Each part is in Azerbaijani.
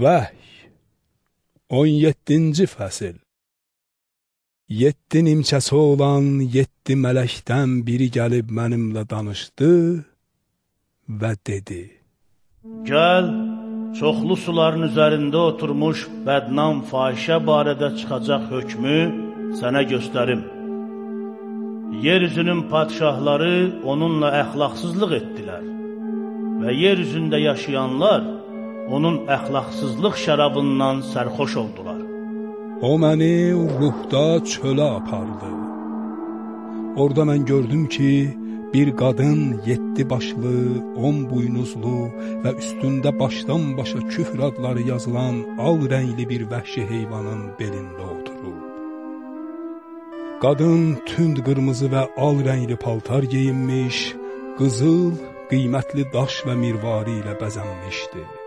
Vəhy 17-ci fəsil Yeddi nimçəsi olan yeddi mələkdən biri gəlib mənimlə danışdı və dedi. Gəl, çoxlu suların üzərində oturmuş bədnam fahişə barədə çıxacaq hökmü sənə göstərim. Yeryüzünün padşahları onunla əxlaqsızlıq etdilər və yeryüzündə yaşayanlar onun əxlaqsızlıq şərabından sərxoş oldular. O məni ruhda çölə apardı. Orada mən gördüm ki, bir qadın yeddi başlı, on buynuzlu və üstündə başdan başa küfr adları yazılan al rəngli bir vəhşi heyvanın belində oturub. Qadın tünd qırmızı və al rəngli paltar geyinmiş, qızıl, qiymətli daş və mirvari ilə bəzənmişdi.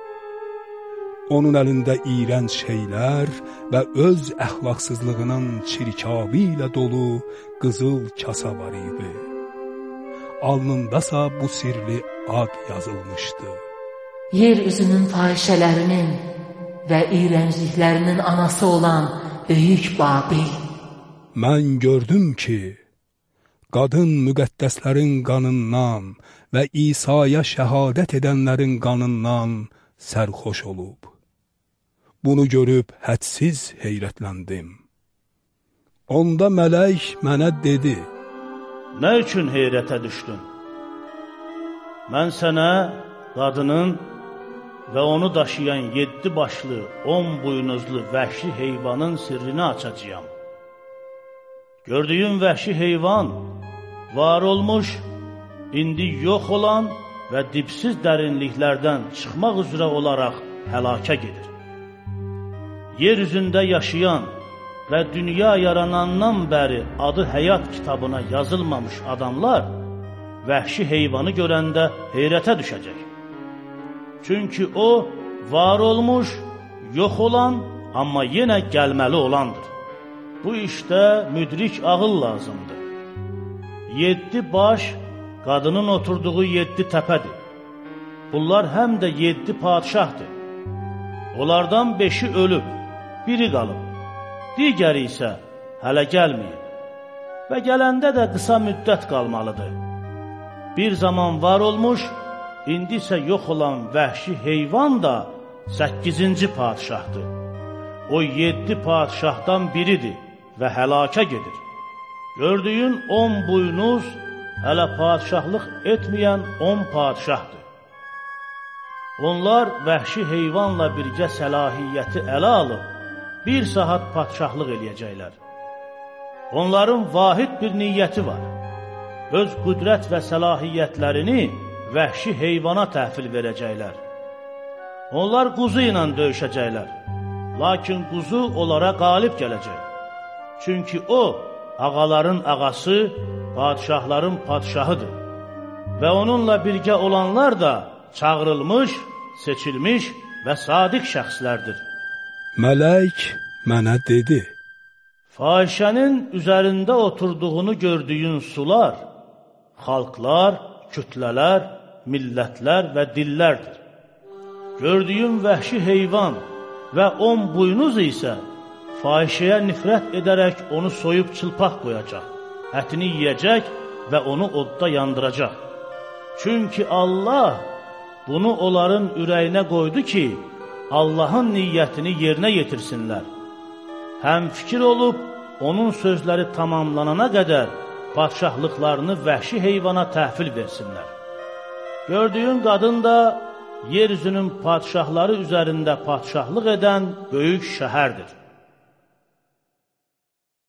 Onun əlində iyrənc şeylər və öz əxlaqsızlığının çirkavi ilə dolu qızıl kasa var idi. Alnındasa bu sirli ad yazılmışdı. Yer üzünün fahişələrinin və iyrəncliklərinin anası olan Böyük Babil. Mən gördüm ki, qadın müqəddəslərin qanından və İsa'ya şəhadət edənlərin qanından sərxoş olub. Bunu görüb hədsiz heyrətləndim. Onda mələk mənə dedi, Nə üçün heyrətə düşdün? Mən sənə qadının və onu daşıyan yeddi başlı, on buynuzlu vəhşi heyvanın sirrini açacağam. Gördüyün vəhşi heyvan var olmuş, indi yox olan və dipsiz dərinliklərdən çıxmaq üzrə olaraq həlakə gedir yer üzündə yaşayan və dünya yaranandan bəri adı həyat kitabına yazılmamış adamlar vəhşi heyvanı görəndə heyrətə düşəcək. Çünki o, var olmuş, yox olan, amma yenə gəlməli olandır. Bu işdə müdrik ağıl lazımdır. Yeddi baş, qadının oturduğu yeddi təpədir. Bunlar həm də yeddi padişahdır. Onlardan beşi ölüb, biri qalıb, digəri isə hələ gəlməyib və gələndə də qısa müddət qalmalıdır. Bir zaman var olmuş, indi isə yox olan vəhşi heyvan da 8-ci padişahdır. O 7 padişahdan biridir və həlakə gedir. Gördüyün 10 buynuz hələ padişahlıq etməyən 10 padişahdır. Onlar vəhşi heyvanla birgə səlahiyyəti ələ alıb, bir saat patşahlıq eləyəcəklər. Onların vahid bir niyyəti var. Öz qüdrət və səlahiyyətlərini vəhşi heyvana təhvil verəcəklər. Onlar quzu ilə döyüşəcəklər. Lakin quzu onlara qalib gələcək. Çünki o, ağaların ağası, padişahların padişahıdır. Və onunla birgə olanlar da çağırılmış, seçilmiş və sadiq şəxslərdir. Mələk mənə dedi, Fahişənin üzərində oturduğunu gördüyün sular, xalqlar, kütlələr, millətlər və dillərdir. Gördüyün vəhşi heyvan və on buynuz isə fahişəyə nifrət edərək onu soyub çılpaq qoyacaq, ətini yiyəcək və onu odda yandıracaq. Çünki Allah bunu onların ürəyinə qoydu ki, Allahın niyyətini yerinə yetirsinlər. Həm fikir olub, onun sözləri tamamlanana qədər padşahlıqlarını vəhşi heyvana təhvil versinlər. Gördüyün qadın da yeryüzünün padşahları üzərində padşahlıq edən böyük şəhərdir.